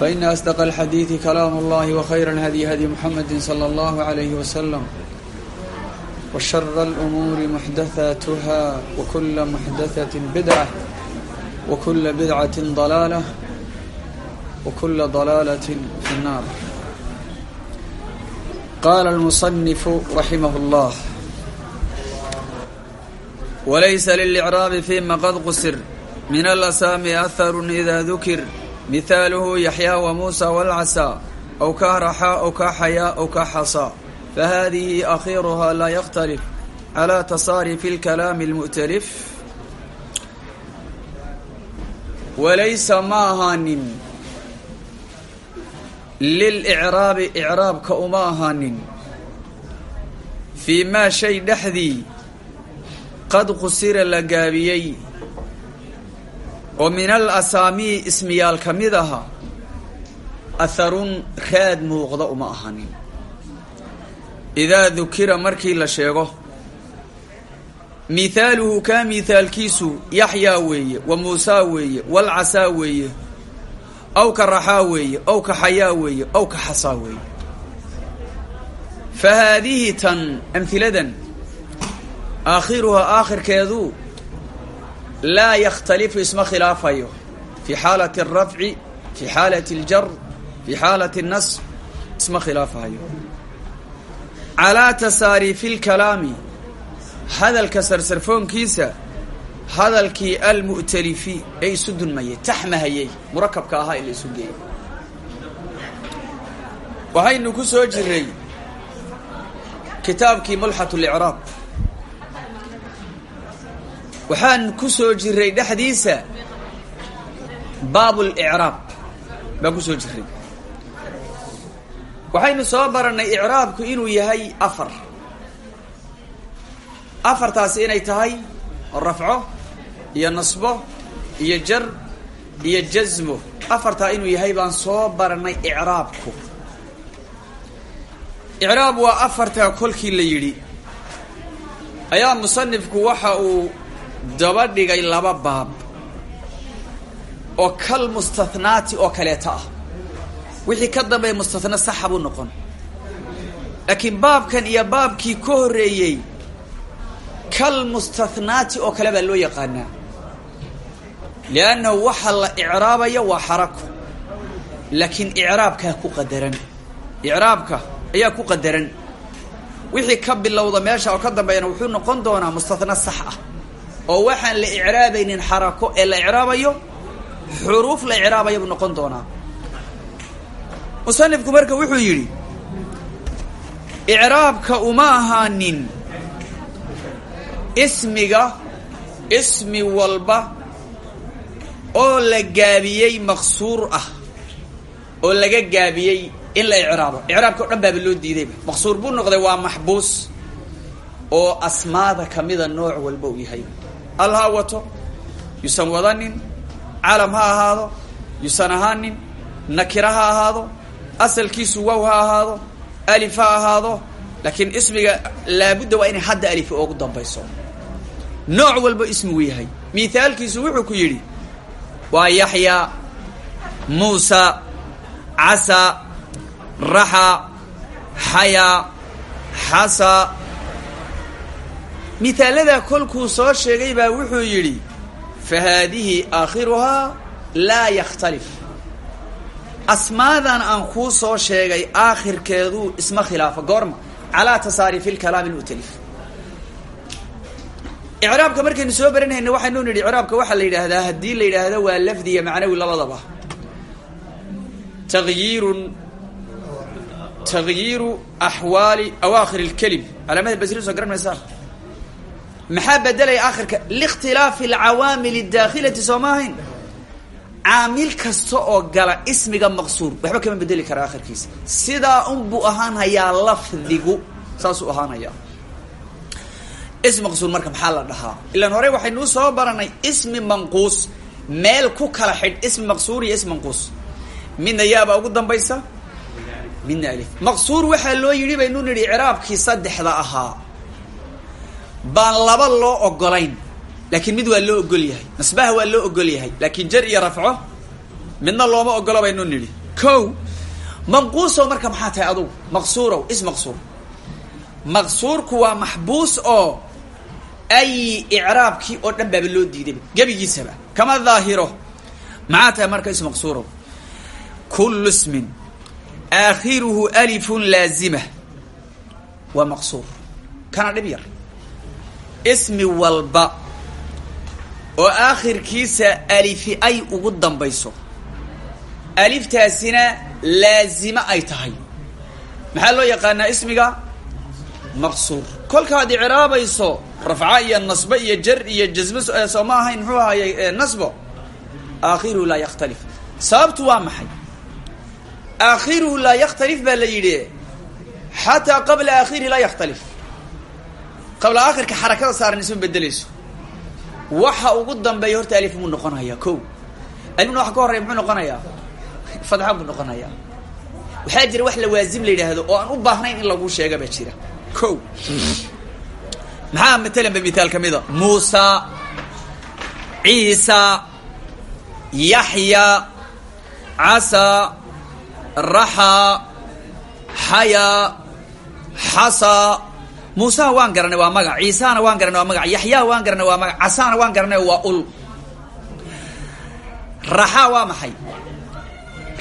فإن أصدق الحديث كلام الله وخير الهدي هدي محمد صلى الله عليه وسلم وشر الأمور محدثاتها وكل محدثة بدعة وكل بدعة ضلالة وكل ضلالة في النار قال المصنف رحمه الله وليس للإعراب فيما قد قصر من الأسامي أثر إذا ذكر mihaaluhu yaxyaa wa muusa walcasaa aw kaa raxaa aw kaa xayaa aw kaa xasaa fa haadihi akhiiruhaa laa yakhtalif calaa tasaarifi alkalaami almu'talif walaysa ma ahaanin lilicraabi icraabka uma ahaanin fii maa shay dhexdii qad qusira la gaabiyey oo min al asaamii ismiyaal ka mid aha atharun raad muuqda uma ahanin. Idaa dukira markii la sheego mithaaluhu kaa mithaalkiisu yaxyaa weeye wa muusaa weeye walcasaa weeye aw ka raxaa weeye aw weeye aw xasaa weeye. Fa tan amhiladan aakhiruhaa aakhirkeedu laa yakhtalifu isma khilaafayo fi xaalati alrafci fi xaalati aljar fi xaalati alnasb isma khilaafahayo calaa tasaariifi lkalaami hadalka sarsarfoonkiisa hadalkii almu'talifi ee isu dunmayay taxmahayey murakabka ahaa ee la isu geeyay waxaynu ku soo jiray kitaabkii mulxat licraab waxaan ku soo jiray dhexdiisa baab licraab baan ku soo jiray waxaynu soo baranay icraabku inuu yahay afar. Afartaasi inay tahay rafco iyo nasbo iyo jar iyo jasmo afartaa inuu yahay baan soo baranay icraabku. Icraab waa afartaa kolkii la ayaa musanifku waxa daba dhigay laba baab oo kal mustathnaati oo kaleeta ah. Wixii ka dambeeya mustathna saxa noqon. Laakiin baabkan iyo baabkii ka horreeyey kal mustathnaati oo kale baa loo yaqaanaa. Liannahu waxa la icraabaya waa xarako laakiin icraabkaa ku qadaran. Icraabka ayaa ku qadaran. Wixii ka bilowda meesha oo ka dambeeyana wuxuu noqon doonaa mustathna sax ah oo waxaan la icraabaynin xarako ee la icraabayo xuruuf la icraabaya buu noqon doonaa. Musanifku marka wuxuu yidhi icraabka uma ahaanin ismiga ismi walba oo la gaabiyey maqsuur ah oo laga gaabiyey in la icraabo. Icraabka o dhan baaba loo diidayba maqsuur buu noqday waa maxbuus oo asmaada kamida nooc walba uu yahay al ha wato yuusan wadanin calam ha ahaado yuusan ahaanin nakira ha ahaado asalkiisu wow ha ahaado alif ha ahaado laakiin ismiga laabudda waa inay hadda alif oogu dambayso. Nooc walba ismigu yahay. Mithaalkiisu wuxuu ku yidhi waa yaxyaa muusa casa raxa xayaa xasa mithaaladaa kolkuu soo sheegay baa wuxuu yidhi fa haadihi aakhiruhaa laa yakhtalif. Asmaadan aan kuu soo sheegay aakhirkeedu isma khilaafa goorma calaa tasaarifi lkalaami lmu'talif icraabka markaynu soo baranayna waxaynu nidhi icraabka waxaa la yidhaahdaa haddii la yidhaahdo waa lafdi iyo macnawi labadaba. Tagyirun tagyiiru axwaali awaakhir اlkelim calaamada basri soo garan maxaa bedelaya akhirka likhtilaafi alcawaamil اdakhilati soo ma ahayn? Caamil kasta oo gala ismiga maqsuur waxba kama bedeli kara akhirkiisa sidaa un buu ahaan hayaa lafdigu saasuu ahaan hayaa ismi maqsuur marka maxaa la dhahaa? Ilaan hore waxaynuu soo baranay ismi manquus meel ku kala xidh ismi maqsuur iyo ismi manquus. Midna yaabaa ugu dambaysa? Midna alif. Maqsuur waxaa loo yidhi baynu nidhi icraabkii saddexda ahaa baan laba loo ogolayn laakiin mid waa loo ogol yahay nasbaha waa loo ogol yahay laakiin jar iyo rafco midna looma ogolo baynu nidhi. Ko manquusow marka maxaa tahay adugu? Maqsuurow is maqsuur. Maqsuurku waa maxbuus oo ay icraabkii oo dhan baaba loo diidayba gebigiisaba. Kama daahiro maxaa tahay marka is maqsuurow? Kullu ismin aakhiruhu alifun laazima waa maqsuur. Kana dhib yar ismi walba oo aakhirkiisa alifi ay ugu dambayso. Aliftaasina laazimo ay tahay. Maxaa loo yaqaanaa ismiga? Maqsuur. Kolkaad icraabayso rafca iyo nasbe iyo jar iyo jasmo soo ahayn muxuu ahayey nasbo aakhiruhu laa yakhtalif. Sababtu waa maxay? Aakhiruhu laa yakhtalif baa la yidhi xataa qabla aakhirihi laa yakhtalif qabla aakhirka xarakada saaran isma bedelayso waxa ugu dambeeya horta alif muu noqonayaa ko alifna waxa ka horreya muxuu noqonayaa? Fadxa buu noqonayaa. Jira wax lawaazim la yidhaahdo oo aan u baahnayn in lagu sheega baa jira. Ko maxaa matalan ba mithaal ka mida? Muusa ciisa yaxya casa raxa muusaha waan garanay waa magac ciisahana waan garanay waa magac yaxyaha waan garanay waa magac casahana waan garanay waa ul. Raxa waa maxay?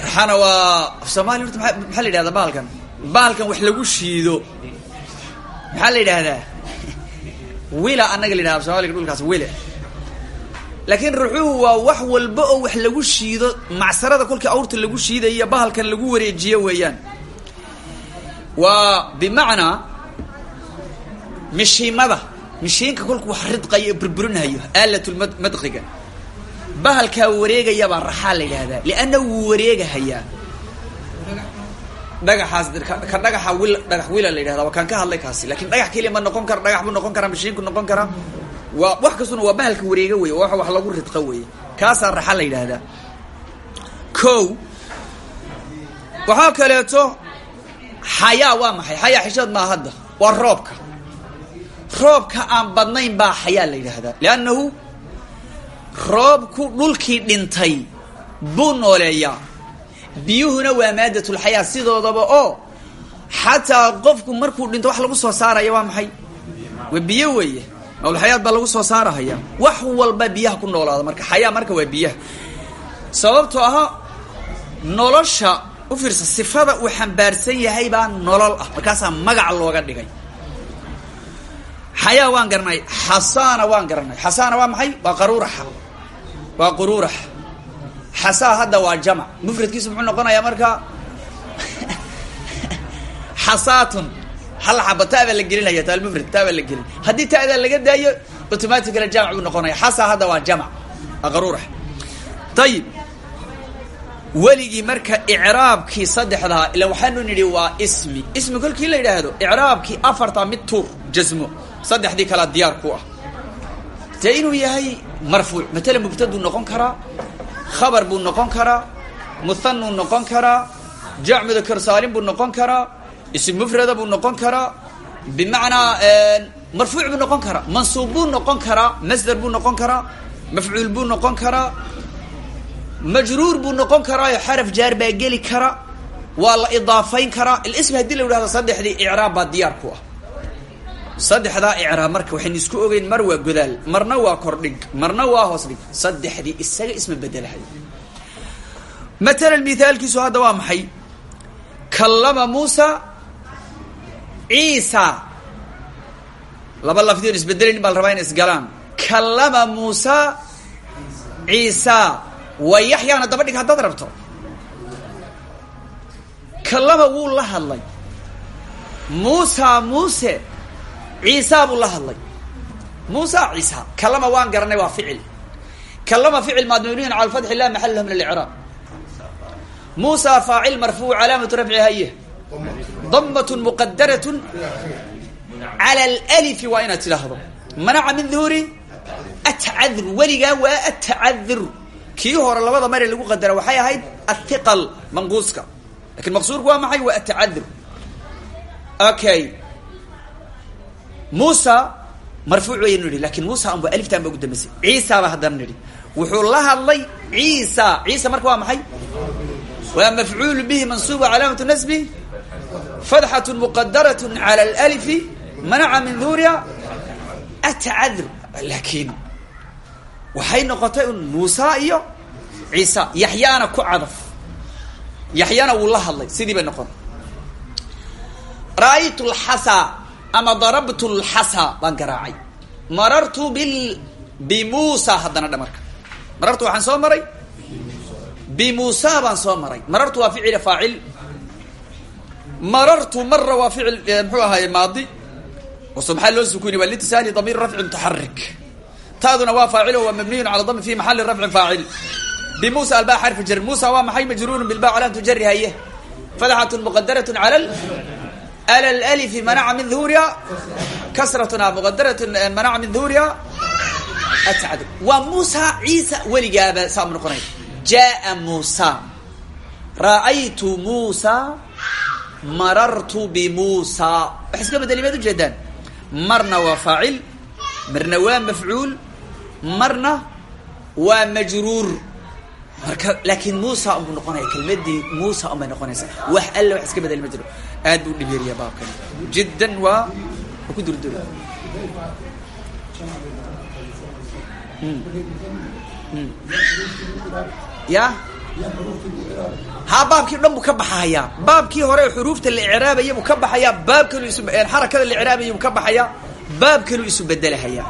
Raxana waa af soomaliya horta maxaa la yidhahdaa bahalkan bahalkan wax lagu shiido. Maxaa la yidhaahdaa wila annaga la yidhahda af somaliga dhulkaas wile. Laakiin ruxuhu waa wax walba oo wax lagu shiido macsarada kolkii awrta lagu shiidayo bahalkan lagu wareejiyo weeyaan. Waa bimacnaa mishiimada. Mishiinka kolku wax ridqayo oo burburinhayo aalatulmadqiga bahalkaa wareegayabaa raxaa la yidhaahdaa lianna wuu wareegahayaa. Dhagaxaas ka dhagaxa wil dhagax wila la yidhahda waa kaan ka hadlay kaasi. Lakin dhagax keliya ma noqon kara dhagax buu noqon karaa mishiinku noqon karaa waa wax kastuna waa bahalka wareega wey wa wax lagu ridqa wey kaasaa raxa la yidhaahdaa. Ko waxaa kaleeto xayaa waa maxay? Xayaa xishood maa hadda waa roobka roobka aan badnayn baa xayaa la yidhaahdaa. Liannahu roobku dhulkii dhintay buu nooleeyaa. Biyuhuna waa maadatulxayaa sidoodaba oo xataa qofku markuu dhinto wax lagu soo saaraya waa maxay? Waa biyo weeye. Mawlxayaad baa lagu soo saarahaya. Wax walba biyaha ku noolaada marka xayaa marka waa biyaha. Sababtoo aha nolosha u fiirsa sifada uu xambaarsan yahay baa nolol ah. Markaasaa magac looga dhigay xayaa waan garanay xasaana waan garanay xasaana waa maxay? Waa qaruuraxa waa quruurax xasaa hadda waa jamac mufradkiisu muxuu noqonayaa marka? Xasaatun hal xaba ta baa la gelinaya taalmufrad taa baa la gelin. Haddii ta'daa laga daayo automatically jamac buu noqonaya xasaa hadda waa jamac waa qaruurax ayib weligii marka icraabkii saddexdaa ila waxaanu nidhi waa ismi. Ismi kolkii la yidhaahdo icraabkii afartaa mid tuur jasmo saddexdii kalaa diyaar ku ah dee inuu yahay marfuuc matala mubtaduu noqon karaa khabar buu noqon karaa muhanuu noqon karaa jac mudakar saalim buu noqon karaa ism mufrada buu noqon karaa bimacnaa marfuuc buu noqon karaa mansuub buu noqon karaa masder buu noqon karaa mafcuul buu noqon karaa majruur buu noqon karaayo xaraf jaar baa geli kara waa la idaafayn karaa ilism haddii la yidhahdo saddexdii icraab baa diyaar ku ah saddexdaa icraab marka waxaynu isku ogeyn mar waa godaal marna waa kordhig marna waa hoos saddexdii isaga isma bedelahay matalan mithaalkiisu hadda waa maxay? Kallama muusa ciisa. Laba lafdion isbedelaynin baa la rabaa inay isgalaan. Kallama muusa ciisa. Wa yaxyaana daba dhig haddaad rabto. Kallama wuu la hadlay. Muusa muuse ciisa buu la hadlay. Muusa ciisa. Kallama waan garanay waa ficil. Kallama ficil maadmuuniyin cala alfatxi la maxal lahu min alicraab muusa faacil marfuuc calaamatu rafci haye. Damat muqadarat cala alalifi waa inaad tidhaahdo. Manaca min duhuri atacadur weligaa waa atacadur kii hore labada mare lagu qadara waxay ahayd athiqal manquuska. Lakin maqsuurku waa maxay? Waa atacadur okay muusa marfuuc waynu nidhi laakiin muusa anba aliftan ba ugu dambeysay. Ciisa ba haddana nidhi. Wuxuu la hadlay ciisa. Ciisa marka waa maxay? Waa mafcuul bihi mansuuba calaamatu nasbi fadxat muqadarat cala alalifi manaca min duhuriha atacadur laakiin waxay noqotay un iyo ciisa. Yaxyaana ku cadaf. Yaxyaana wuu la hadlay. Sidii bay noqon. Ra'aytu lxasa ama darabtu lxasa baan garaacay. Marartu bil bimuusa haddana dhamarka marartu waxaan soo maray? Bimuusa baan soo maray. Marartu waa ficil faacil. Marartu mara waa ficil muxuu ahaye maadi. Waso maxaa loo sukuni waa litisaali damiir rafcin mutaxarik taaduna waa faacilo waa mabniyun cala dami fi maxali rafcin faacil. Bimuusa alba xarfi jar. Muusa waa maxay majruurun bilba calaamatu jari haye fadxatun muqadarat cala lalifi manaca min duhuriha kasratuna muqadaratun manaca min duhuriha atacadub waa muusa ciisa weligaaba saa noqonay jaa muusa ra'aytu muusa marartu bimuusa wax iska bedeli maad ujeedaan marna waa faacil marna waa mafcuul marna waa majruur marka laakiin muusa unbuu noqonaya kelmadii muusa un bay noqonaysaa wax alle wax iska bedeli ma jiro aad buu dhib yariya baabkan. Jiddan waa waa ku durdura ya? Ha baabkii dhan buu ka baxahayaa baabkii hore xuruufta la icraabaya buu ka baxayaa. Baabkanu isu xarakada la icraabaya buu ka baxayaa. Baab kaluu isu bedelahayaa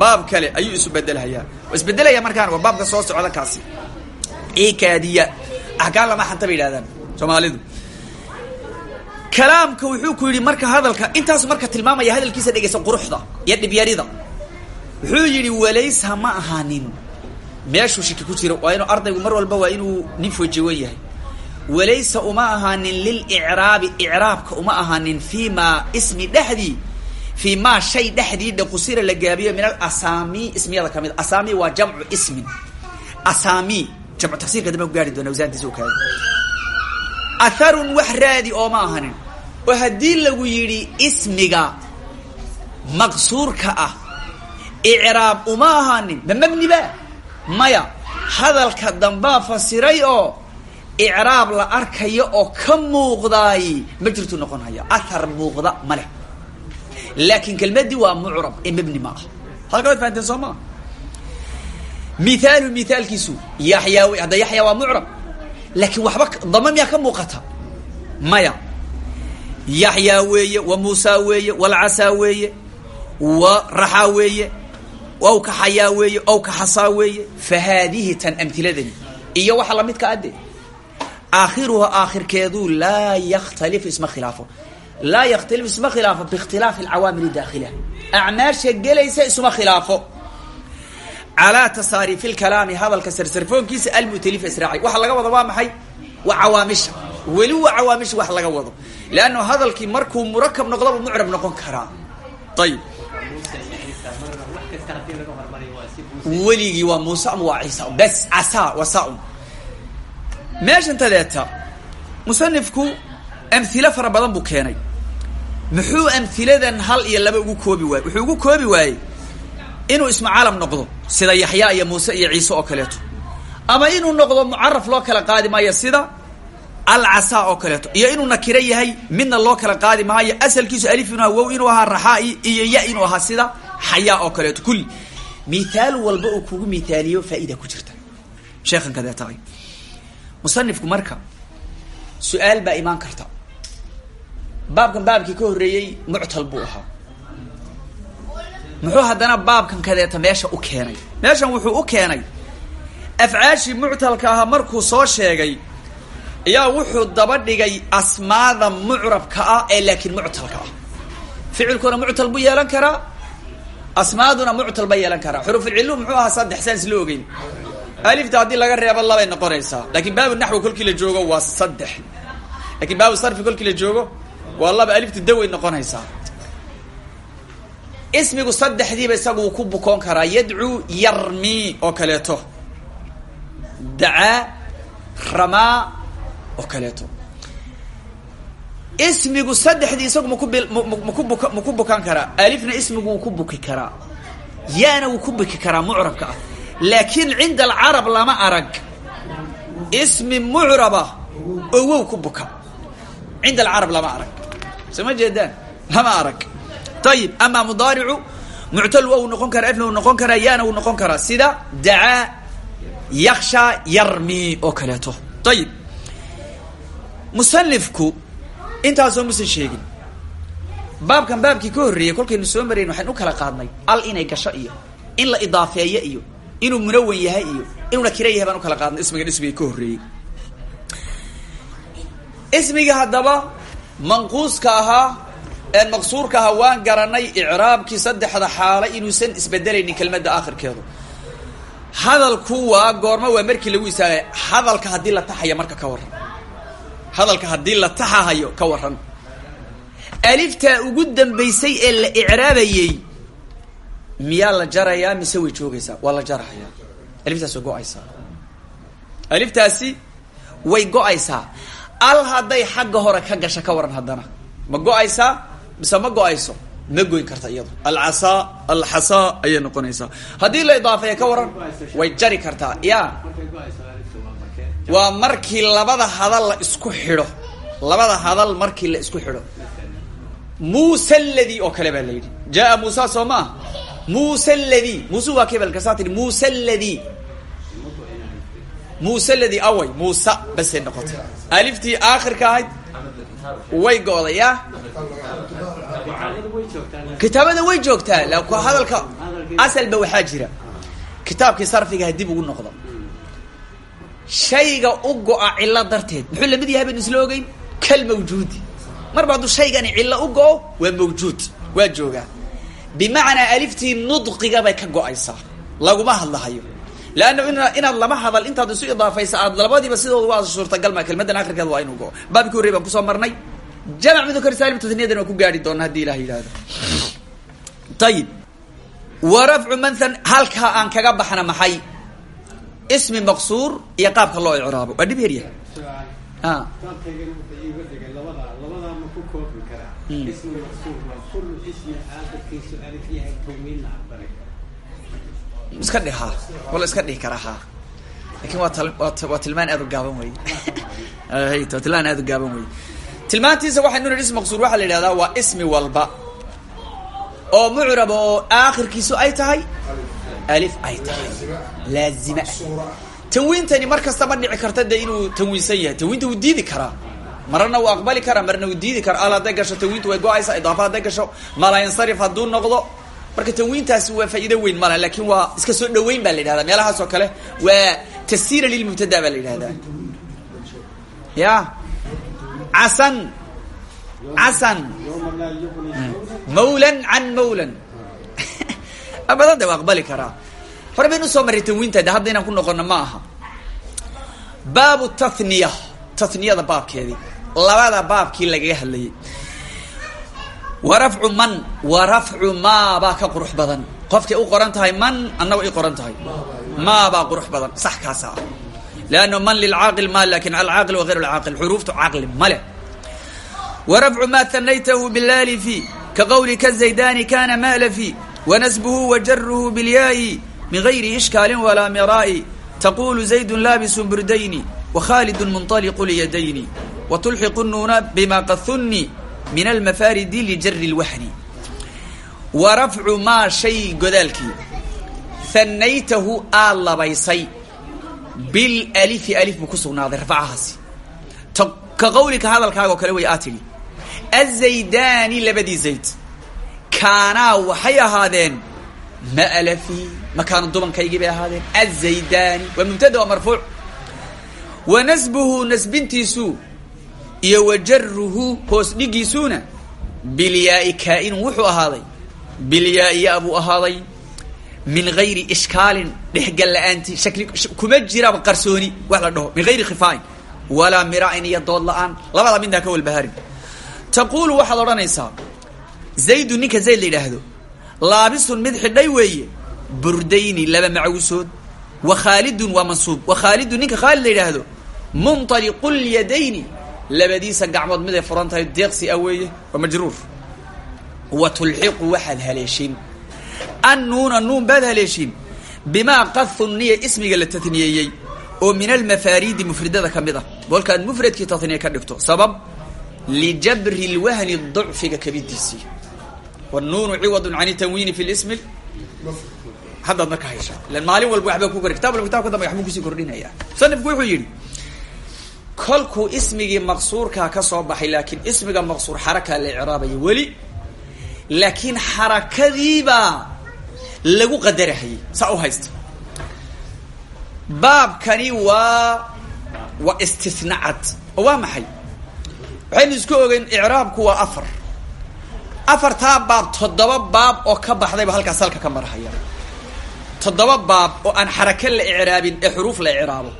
baab kale ayuu isu bedelahayaa waa isbedelaya markaan waa baabka soo socda kaasi. Ikaadiya axkaan lama xanta bay yidhahdaan. Soomaalidu kalaamka wuxuu ku yidhi marka hadalka intaas marka tilmaamaya hadalkiisa dhegeysa quruxda iyo dhibyarida. Wuxuu yidhi walaysa ma ahaanin. Meeshuu shiki ku jiro waa inuu ardaygu mar walba waa inuu nin fojiwan yahay. Walaysa uma ahaanin lilicraabi icraabka uma ahaanin fii ismi dhexdii fii maa shay dhexdii dhe qusira la gaabiyo min alasaami ismiyada ka mid asaami waa jamcu ismin. Asaami jamcu tafsirka dambe gaari doona wasaantiisa kaadi atharun wax raadi oo ma ahanin. Oo haddii lagu yidhi ismiga maqsuurka ah icraab uma ahaanin. Ma mabniba maya hadalka dambaa fasiray oo icraab la arkayo oo ka muuqdaay ma jirtu muuqda ma leh. Kelmadii waa mucrab ee mebni ma ah. Halka waad fahanteen soo maa mithaalu mithaalkiisu yaxyaa wey hadda yaxyaa laakiin waxba dama miyaa ka muuqata? Maya. Yaxyaa weeye wa muusaa weeye walcasaa weeye wa raxaa weeye ow ka xayaa weeye ow ka xasaa weeye. Fa haadihi tan amhiladani iyo waxa lamidka adde. Aakhiruha aakhirkeedu laa yakhtalif isma khilaafo laa yakhtalif isma khilaafo biikhtilaafi alcawaamili daakhilah acmaasha gelaysa isuma khilaafo calaa tasaariifi lkalaami hadalka sarsarfoonkiisa almutalif israaci waxa laga wado waa maxay waa cawaamisha weli waa cawaamisha wax laga wado leannu hadalkii markuu murakab noqdaba mucrab noqon karaa ayib weligii waa muuse ama waa ciisa bes casaa wasaa-un meeshan tadeeta musanifku amhilo fara badan buu keenay muxuu amhiladan hal iyo laba ugu koobi waayey wuxuu ugu koobi waayey inuu ismu calam noqdo sida yaxyaa iyo muuse iyo ciise oo kaleeto. Ama inuu noqdo mucaraf loo kala qaadi maayo sida alcasaa oo kaleeto. Iyo inuu nakiro yahay midna loo kala qaadi asalkiisu alif inuu ahaa inuu ahaa raxaa iyo ya inuu ahaa sida xayaa oo kaleeto. Kulli. Mithaal walba uu kugu mithaaliyo faa'iida ku jirta. Sheekhan kadeetaay musanifku marka su'aal baa imaan karta. Baabkan baabkii ka horreeyey muctal buu ahaa muxuu haddana baabkan kadeeta meesha u keenay. Meeshan wuxuu u keenay afcaashii muctalka ahaa markuu soo sheegay ayaa wuxuu daba dhigay asmaada mucrabka ah ee laakiin muctalka ah. Ficilkuna muctal buu yeelan karaa asmaaduna muctal ba yeelan karaa. Xurufulcilu muxuu ahaa saddex saan isla ogeyn. Alifta haddii laga reebo labay noqonaysaa. Laakiin baabu naxwi kolkii la joogo waa saddex. Laakiin baabu sarfi kolkii la joogo waa laba alifta daway noqonaysaa ismigu saddexdiiba isagu ku bukoon karaa yadcuu yarmi oo kaleeto. Dacaa ramaa oo kaleeto. Ismigu saddexdii isagu maku maku buk maku bukan karaa. Alifna ismigu wuu ku buki karaa. Yaana wuu ku buki karaa mucrabka ah. Laakiin cinda alcarab lama arag. Ismi mucraba oo ku buka. Cinda alcarab lama arag. Soo ma lama arag ayib amaa mudaaricu muctal waa uu noqon karaa ifna uu noqon karaa yaana uu noqon karaa sida dacaa yaksha yarmi oo kaleeto. Ayib musanifku intaasoo musan sheegin. Baabkan baabkii ka horreeyey kolkaynu soo marayn waxaynu u kala qaadnay al inay gasho iyo in la idaafeeyo iyo inuu munawan yahay iyo inuu nakira yahay baan u kala qaadnay ismigan ismigii ka horreeyey ismiga haddaba manquuska ahaa een maqsuurka ahaa waan garanay icraabkii saddexda xaalo inuusan isbedelaynin kelmadda aakhirkeedu. Hadalku waa goorma waa markii lagu isaagay hadalka haddii la taxayo marka ka warran. Hadalka haddii la taxahayo ka warran. Aliftaa ugu dambaysay ee la icraabayey miyaa la jarayaa mise way joogaysaa? Waa la jarahayaa aliftaas way go'aysaa. Aliftaasi way go'aysaa. Al hadday xagga hore ka gasha ka waran haddana ma go'aysaa mise ma go'ayso? Ma goyn karta iyado alcasaa alxasaa ayay noqonaysaa. Haddii la idaafeeya ka waran way jari kartaa. Ya waa markii labada hadal la isku xidho. Labada hadal markii la isku xidho. Muuse ladi oo kale baa la yidhi. Jaa muusa soo maa muuse ladi muuse waa kebalkasaa tihi muuse ladi muuse ladi away. Muusa basay noqotay. Aliftii aakhirka ahayd way go-day ya kitaabada way joogtaa laku hadalka asalba waxaa jira. Kitaabkii sarfigaha dib ugu noqdo. Shayga u go-a cilo darteed. Muxuu la mid yahay baynu isla ogeyn kal mawjuudi marba hadduu shaygani cilo u go-o waa mawjuud waa joogaa. Bimacnaa aliftii nudqiga bay ka go'aysaa. Laguma hadlahayo. Leanna in inaad lama hadal intaad isu idaafaysa aad labadiiba sidooda waa suurtagal ma kelmadan akhirkeeda waa inuu go-o. Baabki horrey baan ku soo marnay jamac mudakar saalim tasniyadan waan ku gaari doona haddii ilah yidhahdo ayib wa rafcu manthan halkaa aan kaga baxna maxay? Ismi maqsuur iyo qaabka loo icraabo. Waa dhib heryahay a iska dhih ha wala iska dhihi karaa ha. Lakin waa waa waa tilmaan aad u gaaban wey waa tilmaan aad u gaaban wey tilmaantiisa waxaynu nihi ism maqsuur waxaa la yidhahdaa waa ismi walba. Oo mucrab oo aakhirkiisu ay tahay alif ay tahay. Laazima. Tanwiintani mar kasta ma dhici karta de inuu tanwiinsan yahay. Tanwiinta wuu diidi karaa. Marna wuu aqbali karaa marna wuu diidi karaa. Al hadday gasho tanwiintu way go'aysaa. Idaafa hadday gasho malayansarif hadduu noqdo. Marka tanwiintaasi waa faa'iido weyn mala laakiin waa iska soo dhaweyn baa la yidhahdaa. Meelahaas oo kale waa tasiira lilmubtada baa la yidhahdaa. Ya casan casan mawlan can mawlan abadada waa aqbali karaa hore baynu u soo marray de ku noqono ma aha. Baabu tathniya. Tathniyada baabkeedii labada baabkii lagaga hadlayay. Wa man wa rafcu maa ka qurux badan. Qofkay u qoran man annago i qoran tahay. Maa baa badan. Sax kaasa lannu man lilcaaqil ma laakiin alcaaqil wa hayr lcaaqil xuruuftu caqli male warafcu maa tanaytahu bilaali fi ka qowlika zaydani kana maala fi wanasbuhu wajaruhu bilyaa'i min gayri ishkaali walaa miraa'i taqulu zaydun laabisu burdayni wakhaalidu munطaliqu lyadayni watulxiqu nuuna bima qahunni min almafaaridi lijari lwaxni warafcu maa shay godaalkii hanaytahu aad labaysay bilalifi alif buu ku sugnaaday rafcahaasi. Ka qawlika hadalkaaga oo kale way aa tidhi azaydaani labadii zayd. Kaanaa waxay ahaadeen malafii makaanu dubankaygii bay ahaadeen. Azaydaani waa mubtada waa marfuuc. Wa nasbuhu nasbintiisu iyo wa jaruhu hoos dhigiisuuna bilyaai kaa'inun wuxuu ahaaday. Bilyaaiya min gayri ishkaalin dhexgal la'aanti shakli kuma jiraba qarsooni wax la dhaho min gayri khifaain walaa mira'in iyo dood la'aan labada midnaa ka walbaharin taquulu waxaad odhanaysaa zaydu ninka zayd la yidhaahdo laabisun mid xidhay weeye burdayni laba macawusood wa khaalidun waa mansuub wa khaalidun ninka khaalid la yidhaahdo munطaliqulyadayni labadiisa gacmood miday furan tahay deeqsi ah weeye waa majruur wa tulxiqu waxaad haleeshin annuuna nuun baad haleeshin bimaa qad hunniya ismiga la tatniyeeyey oo min almafaariidi mufridada ka mid ah bolkaad mufradkii tatniye ka dhigto sabab lijabri lwahni ducfiga kabidiisii wnuunu ciwadun can tanwiini fi lismi haddaad marka hayshaa ilan maalin walba waxbaa ku kor kitab walba kitabka dambe waxbuu ku sii kordhinaya musanifku wuxuu yidhi kolkuu ismigii maqsuurkaa ka soo baxay laakiin ismiga maqsuur xarakaa la icraabaya weli laakiin xarakadiibaa lagu qadarahayay. Saa u haysta baabkani waa waa istisnacad oo waa maxay? Waxaynu isku ogeyn icraabku waa afar. Afartaa baab toddoba baab oo ka baxdayba halkaas halka ka marhaya toddoba baab oo aan xarake la icraabin ee xuruuf la icraabo.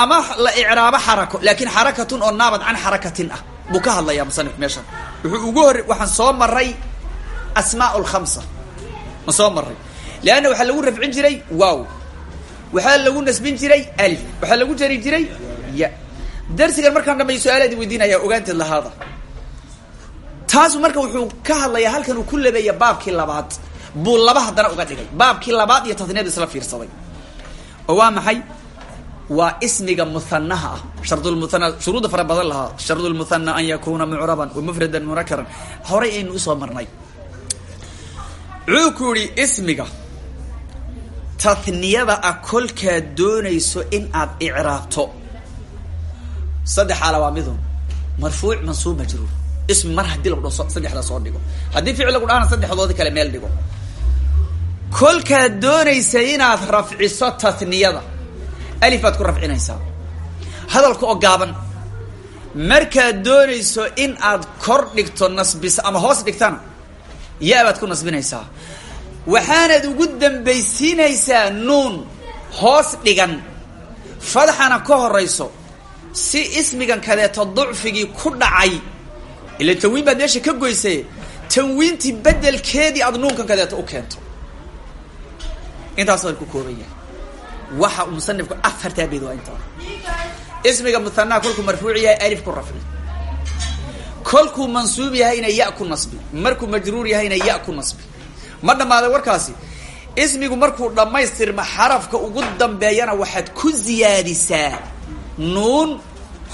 Ama la icraabo xarako laakiin xarakatun oo naabad can xarakatin ah. Buu ka hadlayaa musanif meeshan. Wuxuu ugu horre waxaan soo maray asmaa lkhamsa ma soo maray leanna waxaa lagu rafcin jiray wow waxaa lagu nasbin jiray alif. Waxaa lagu jari jiray ya. Darsigan markaan dhamay su'aalaadi weydiinaya ogaanteed lahaada. Taasu marka wuxuu ka hadlayaa halkan uu ku labeeya baabkii labaad. Buu laba haddana uga dhigay. Baabkii labaad iyo tatniyadu isla fiirsaday. Oo waa maxay? Waa ismiga muhanaha ah. Shardulmuhana shuruudda fara badan lahaa. Shardulmuhana an yakuna mucraban wa mufradan munakaran. Horay aynu u soo marnay wuxuu ku yihi ismiga tatniyada ah doonayso in aad icraabto saddex ala waa midun marfuuc mansuub majruur ismi mar haddii lagu dhaho saddexda soo dhigo. Haddii ficil lagu dhahana saddexdoodii kale meel dhigo. Kolkaad doonaysa inaad rafciso tatniyada alif baad ku rafcinaysaa. Hadalka oo gaaban. Markaad doonayso in aad kor dhigto nasbiso ama hoos dhigtana yaa baad ku nasbinaysaa. Waxaanaad ugu dambaysiinaysaa nuun hoos dhigan. Fadxana ka horayso si ismigan kadeeto ducfigii ku dhacay. Ila tanwiin baad meesha ka goysay tanwiintii bedelkeedii aad nuunkan kadeeto u keento. Intaas ku kooban yahay. Waxa uu musanifku afartaa beed waa ismiga muhanaa kolkuu marfuuc yahay alif ku rafci kolkuu mansuub yahayna ya ku nasbi markuu majruur yahayna ya ku nasbi. Ma dhammaaday warkaasi? Ismigu markuu dhammaystirma xarafka ugu dambeeyana waxaad ku ziyaadisaa nuun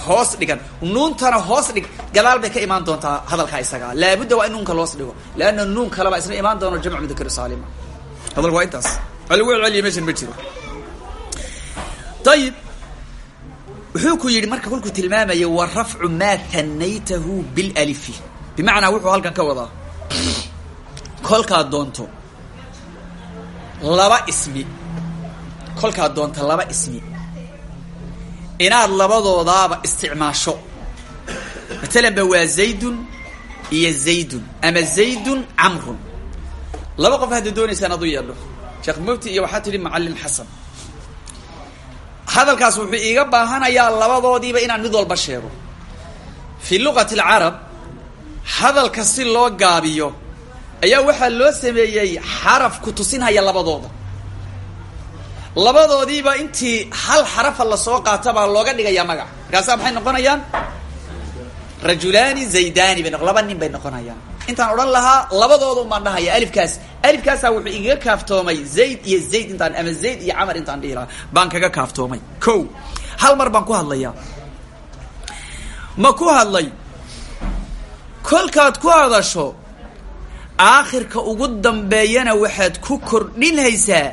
hoos dhigan. Nuuntana hoos dhig gadaal bay ka imaan doontaa hadalkaa isagaa laabudda waa in nuunka loos dhigo leanna nuun kaleba isna imaan doono jamcu mudakar saalima. Hadalku waa intaas. Lagu celceliya meeshan ma jiro wuxuu ku yidhi marka kolkuu tilmaamaya wa rafcu maa hanaytahu bilalifi. Bimacnaa wuxuu halkan ka wadaa. Kolkaad doonto laba ismi. Kolkaad doonto laba ismi. Inaad labadoodaaba isticmaasho. Matalan ba waa zaydun iyo zaydun ama zaydun camrun. Laba qof hadda doonaysaan adu yeedho. Sheekh mufti iyo waxaa tidhi macalin xasan hadalkaas wuxuu iiga baahanayaa labadoodiiba inaan mid walba sheego. Fii luqati alcarab hadalka si loo gaabiyo ayaa waxaa loo sameeyey xaraf ku tusinhaya labadooda. Labadoodiiba intii hal xarafa la soo qaata baa looga dhigayaa magac. Markaasaa maxay noqonayaan? Rajulaani zaydani bay laba nin bay noqonayaan intaan odhan lahaa labadooda umaan dhahaya alifkaas alifkaasaa wuxuu igaga kaaftoomay zayd iyo zayd intaan ama zayd iyo camar intaan dhihi lahaa. Baan kaga kaaftoomay. Ko hal mar baan ku hadlayaa ma ku hadlay kolkaad ku hadasho aakhirka ugu dambeeyana waxaad ku kordhinaysaa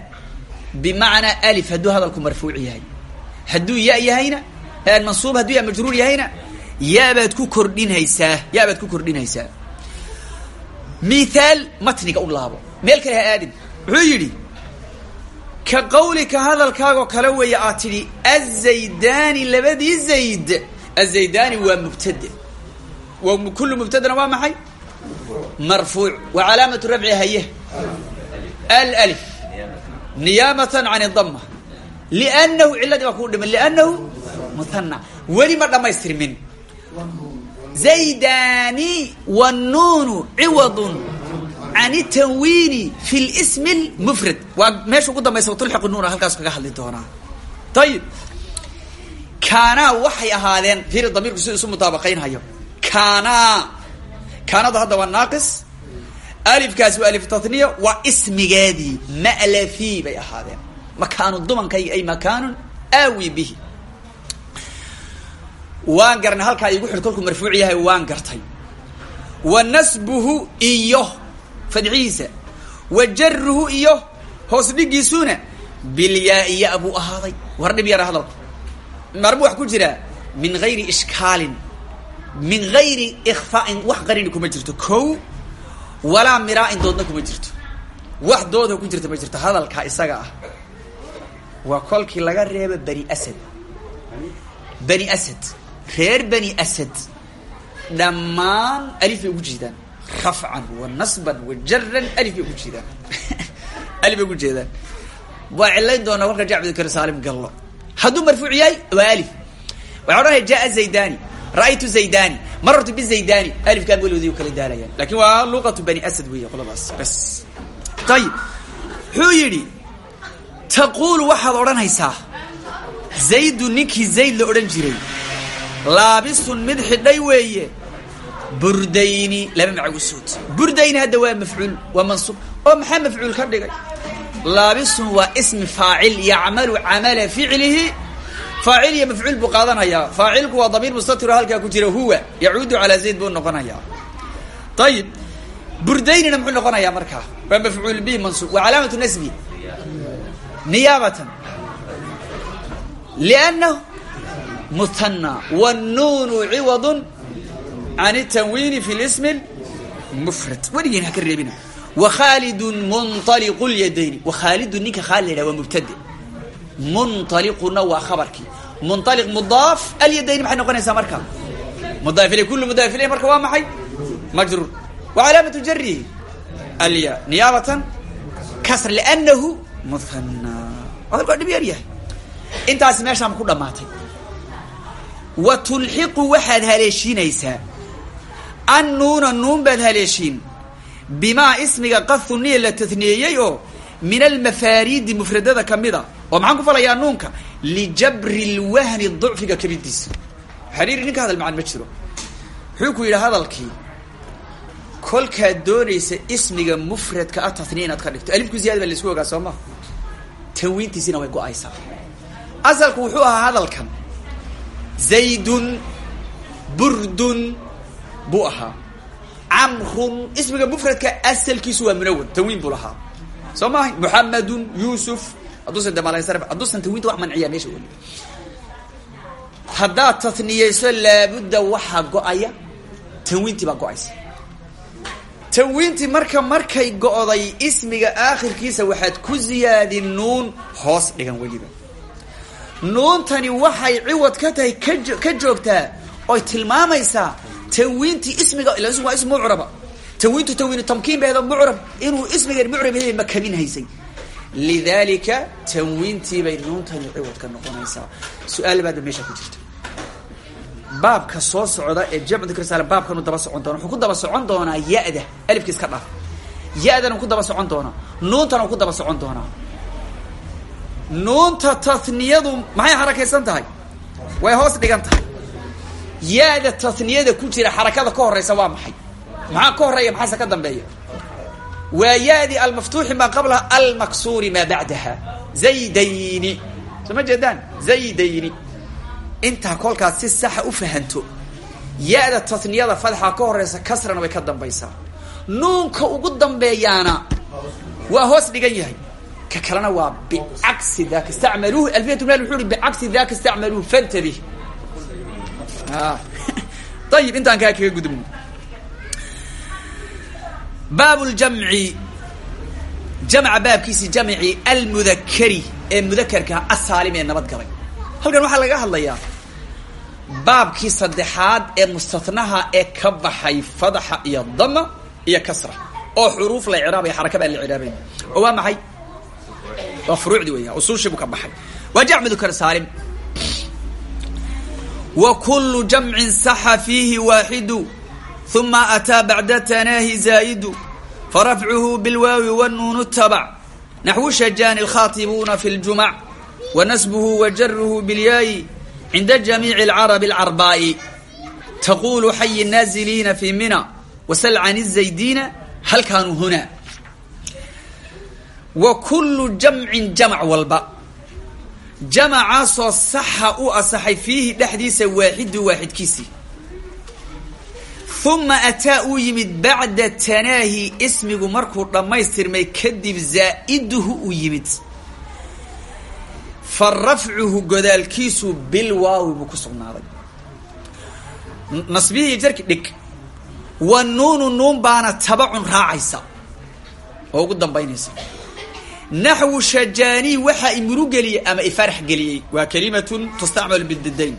bimacnaa alif. Hadduu hadalku marfuuc yahay. Hadduu ya yahayna mansuub hadduu ya majruur yahayna yaabaad ku kordhinaysaa yaabaad ku kordhinaysaa mithaal matniga u laabo. Meel kale ha aadin. Wuxuu yidhi ka qawlika hadalkaagoo kale weeye aad tidhi azaydaani labadii zayd. Azaydaani waa mubtade. Wa kullu mubtadana waa maxay? Marfuuc. Wa calaamatu rafci haye alif. Niyaamatan can idama liannahu ciladii baa kuu dhiman liannahu muhana weli ma dhammaystirmin zaydani wnuunu ciwadun can tanwiini fi lsmi lmufrad waa meesha ugu dambaysa tulxiqu nuuna halkaas kaga hadli doonaa ayib kaanaa waxay ahaadeen fiiri damiirku si isu mutaabaqaynhayo kaanaa kaanada hadda waa naaqis alifkaasi waa alif tatniya waa ismigeedii ma'lafi bay ahaadeen makaanu dumankayga ay makaanun aawi bihi waan garnay halkaa igu xidh kolkuu marfuuc yahay waan gartay. Wa nasbuhu iyo fadxihiisa wa jaruhu iyo hoos dhigiisuna bilyaa-iya buu ahaaday. War dhib yara marbu wax ku jiraa min gayri ishkaalin min gayri ikfaain wax qarini kuma jirto. Kow walaa miraa-in doodna kuma jirto. Wax dooda ku jirta ma jirto. Hadalkaa isaga ah. Waa kolkii laga reebo bani asad. Bani asad reer bani asad dhammaan alif bay ugu jeedaan rafcan wa nasban wa jaran alif bay ugu jeedaan alif bay ugu jeedaan waa cilayn doonaa kolka jacbdikar saalim gallo hadduu marfuuc yahay waa alif waxaa odhanaya jaa zaydani ra'aytu zaydani marartu bizaydani alifkaan weligoodi kala daalayaan laakiin waa luqatu bani asad weeye qoladaas bas ayib wuxuu yidhi taquulu waxaad odhanaysaa zaydu ninkii zayd la odhan jiray laabisun mid xidhay weeye. Burdayni laba macagusood burdayni hadda waa mafcuul waa mansuub oo maxaa mafcuul ka dhigay? Laabisun waa ismi faacil yacmalu camala ficlihi. Faacil iyo mafcuul buu qaadanayaa faacilku waa damiir mustatiro halkaa ku jira huwa. Yacuudu calaa zayd buu noqonayaa. Ayib burdaynina muxuu noqonayaa markaa? Waa mafcuul bihi mansuub wa calaamatu nasbi. Niyaabatan. Liannahu muhana wnuunu ciwadun can tanwiini fi lismi mufrad weligiin ha ka reebina. Wakhaalidun munaliqu lyadayni wakhaalidun ninka khaalid la yidhaha waa mubtade munaliquna waa khabarkii munaliq mudaaf alyadayni maxay noqonaysaa marka? Mudaaf ilay kullu mudaaf ilay marka waa maxay? Majruur wa calaamatu jarihi alya niyaabatan kasr liannahu muhana hadalku waa dhib yar yahay. Intaasi meeshaan ku dhamaatay wa tulxiqu waxaad haleeshiinaysaa. Annuuna nuun baad haleeshiin. Bimaa ismiga qadhuniya la taniyeeyey oo min almafaariidi mufradada kamida oo maxaan ku falayaa nuunka? Lijabri lwahni ducfiga kabidiisa xariiri ninka hadal macaan ma jiro. Wuxuu ku yidhi hadalkii kolkaad doonaysa ismiga mufradka a taniya inaad ka dhigto. Alifku zaydun burdun buu ahaa. Camrun ismiga mufradka asalkiisu waa munawan tanwiin buu lahaa. Soo maahay muxamadun yuusuf. Hadduusan damalaysar hadduusan tanwiinta wax manciya meesha weli. Haddaad taniyeyso laabudda waxaa go'aya tanwiintii baa go'aysa. Tanwiintii marka markay go-day ismiga aakhirkiisa waxaad ku ziyaadin nuun hoos dhigan weliba nuuntani waxay ciwad ka tahay ka joogtaa oy tilmaamaysaa tanwiintii ismiga ila waa ism mucraba. Tanwiintu tanwiinu tamkiin baheedo mucrab inuu ismigan mucrab yahay ma kamin haysay. Lidalika tanwiintii bay nuuntani ciwad ka noqonaysaa. Su'aal baadba meesha ku jirta. Baabka soo socda ee jamcu dikr sal baabkanu daba socon doona wuxuu ku daba socon doonaa ya-da alifka iska dhaaf. Ya-dana ku daba socon doonaa nuuntana ku daba socon doonaa nuunta taniyadu maxay xarakaysan tahay? Way hoos dhigan tahay. Ya-da taniyada ku jira xarakada ka horeysa waa maxay? Maxaa ka horreeya maxaase ka dambeeya? Waa ya-di almaftuuxi maa qablaha almaksuuri maa bacdaha. Zaydayni. Soo ma jeedaan? Zaydayni. Intaa kolkaad si saxa u fahanto ya-da taniyada fadxa ka horeysa kasrana way ka dambaysaa. Nuunka ugu dambeeyaana waa hoos dhigan yahay ka kalena waa bicagsi daka istacmaluuhu alfiyat mal wuxuu i bicagsi daka istacmaluuhu fantabih ayib intaan kaa kaga gudubno. Baab ljamci jamca baabkiisi jamci almudakari ee mudakarka asaalim ee nabad galay. Halkan waxaa laga hadlayaa baabkii saddexaad ee mustatnaha ee ka baxay fadaxa iyo dama iyo kasra oo xuruuf la ciraabaya xaraka baan la ciraabay oo waa maxay waa furuucdi weya usuushii buu ka baxay. Waa jamc mudakar saalim wa kulu jamcin saxa fiihi waaxidu uma ataa bacda tanaahi zaa'idu farafcuhu bilwaawi wanuunu tabac naxwu shajaani alkhaatibuuna fi ljumac wa nasbuhu wa jaruhu bilyaayi cinda jamiici alcarabi alcarbaa'i. Taqulu xayi naaziliina fi mina wasal can izaydiina hal kaanuu huna wa kullu jamcin jamac walba. Jamacaasoo saxa u asaxay fiihi dhexdiisa waaxidu waaxidkiisii uma ataa uu yimid bacda tanaahi ismigu markuu dhammaystirmay kadib zaa'iduhu uu yimid. Fa rafcuhu godaalkiisu bilwaawi buu ku sugnaaday. Nasbihii jarki dhig. Wa nuunu nuun baana tabacun raacaysa. Oo ugu dambaynaysa naxwu shajaanii waxaa imurugeliyey ama ifarax geliyey waa kalimatun tustacmalu bidadayn